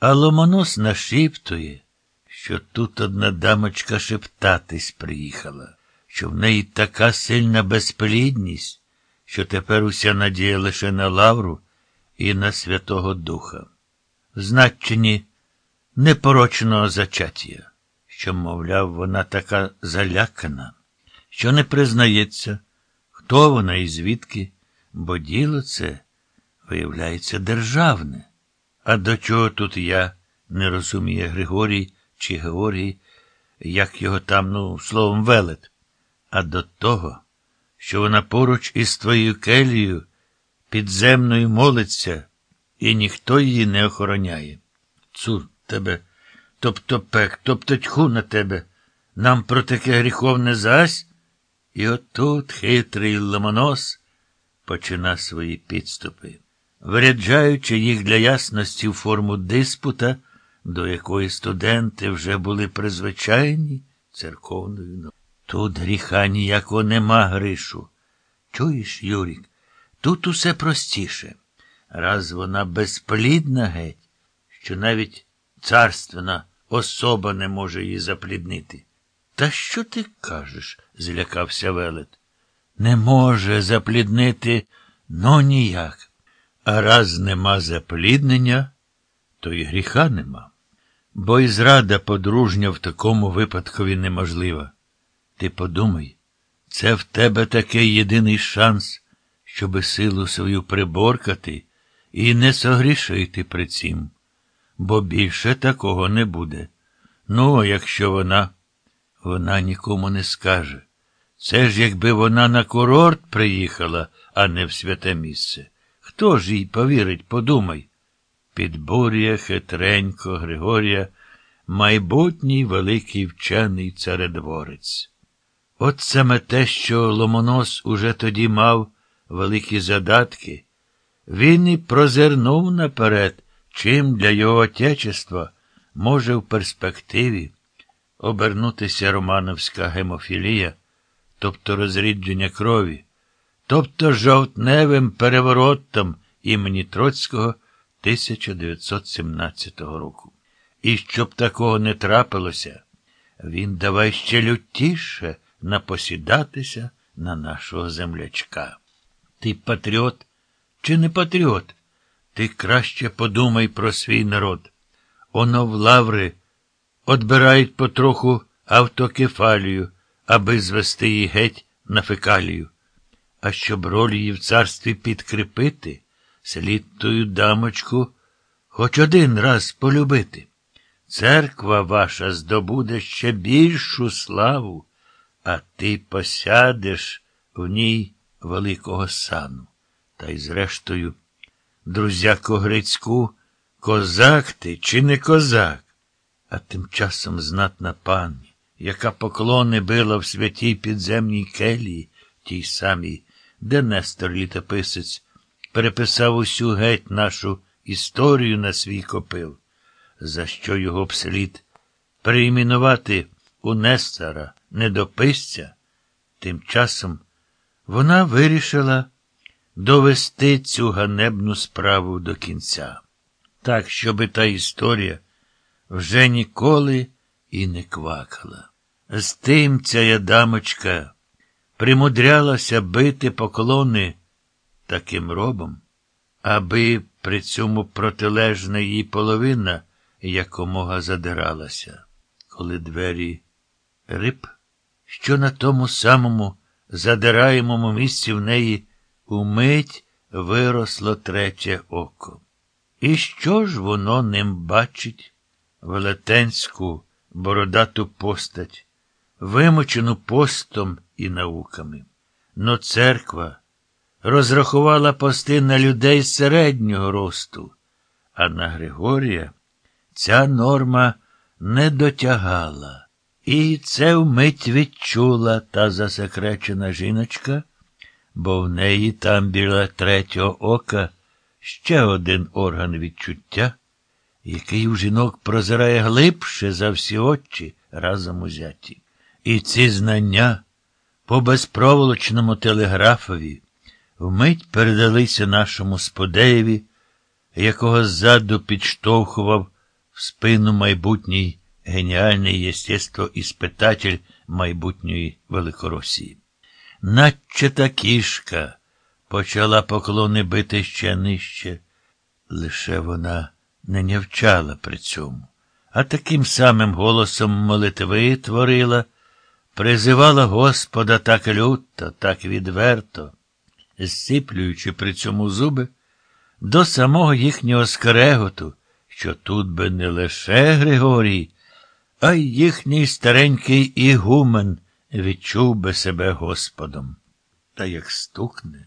А Ломонос нашіптує, що тут одна дамочка шептатись приїхала, що в неї така сильна безплідність, що тепер уся надія лише на лавру і на Святого Духа. В значенні непорочного зачаття, що, мовляв, вона така залякана, що не признається, хто вона і звідки, бо діло це, виявляється, державне. А до чого тут я, не розуміє Григорій чи Георгій, як його там, ну, словом, велет, а до того, що вона поруч із твоєю келією підземною молиться, і ніхто її не охороняє. Цур тебе, тобто пек, тобто тьху на тебе, нам про таке гріховне зась, і отут хитрий ломонос почина свої підступи виряджаючи їх для ясності в форму диспута, до якої студенти вже були призвичайні церковною. Тут гріха ніякого нема, Гришу. Чуєш, Юрік, тут усе простіше. Раз вона безплідна геть, що навіть царственна особа не може її запліднити. Та що ти кажеш? злякався велет. Не може запліднити, ну ніяк. А раз нема запліднення, то і гріха нема. Бо і зрада подружня в такому випадкові неможлива. Ти подумай, це в тебе такий єдиний шанс, щоби силу свою приборкати і не согрішити при цім. Бо більше такого не буде. Ну, а якщо вона, вона нікому не скаже. Це ж якби вона на курорт приїхала, а не в святе місце. Хто ж їй повірить, подумай? Підбурює хитренько Григорія, майбутній великий вчений царедворець. От саме те, що Ломонос уже тоді мав великі задатки, він і прозирнув наперед, чим для його отечества може в перспективі обернутися романовська гемофілія, тобто розрідження крові тобто жовтневим переворотом імені Троцького 1917 року. І щоб такого не трапилося, він давай ще лютіше напосідатися на нашого землячка. Ти патріот чи не патріот? Ти краще подумай про свій народ. Оно в лаври отбирають потроху автокефалію, аби звести її геть на фекалію. А щоб роль її в царстві підкріпити, слід тую дамочку хоч один раз полюбити. Церква ваша здобуде ще більшу славу, а ти посядеш в ній великого сану. Та й зрештою, друзяко Грицьку, козак ти чи не козак? А тим часом знатна пані, яка поклони била в святій підземній келії, тій самій де Нестор літописець переписав усю геть нашу історію на свій копил, за що його б слід переіменувати у Нестора недописця, тим часом вона вирішила довести цю ганебну справу до кінця, так, щоби та історія вже ніколи і не квакала. З тим ця дамочка примудрялася бити поклони таким робом, аби при цьому протилежна її половина якомога задиралася, коли двері риб, що на тому самому задираємому місці в неї умить виросло третє око. І що ж воно ним бачить велетенську бородату постать, вимочену постом і науками. Но церква розрахувала пости на людей середнього росту, а на Григорія ця норма не дотягала. І це вмить відчула та засекречена жіночка, бо в неї там біля третього ока ще один орган відчуття, який у жінок прозирає глибше за всі очі разом узяті. І ці знання по безпроволочному телеграфові вмить передалися нашому сподеєві, якого ззаду підштовхував в спину майбутній геніальний єстествоіспитатель майбутньої Великоросії. Наче та кішка почала поклони бити ще нижче, лише вона не нявчала при цьому, а таким самим голосом молитви творила, призивала Господа так люто, так відверто, зсиплюючи при цьому зуби до самого їхнього скреготу, що тут би не лише Григорій, а й їхній старенький ігумен відчув би себе Господом. Та як стукне,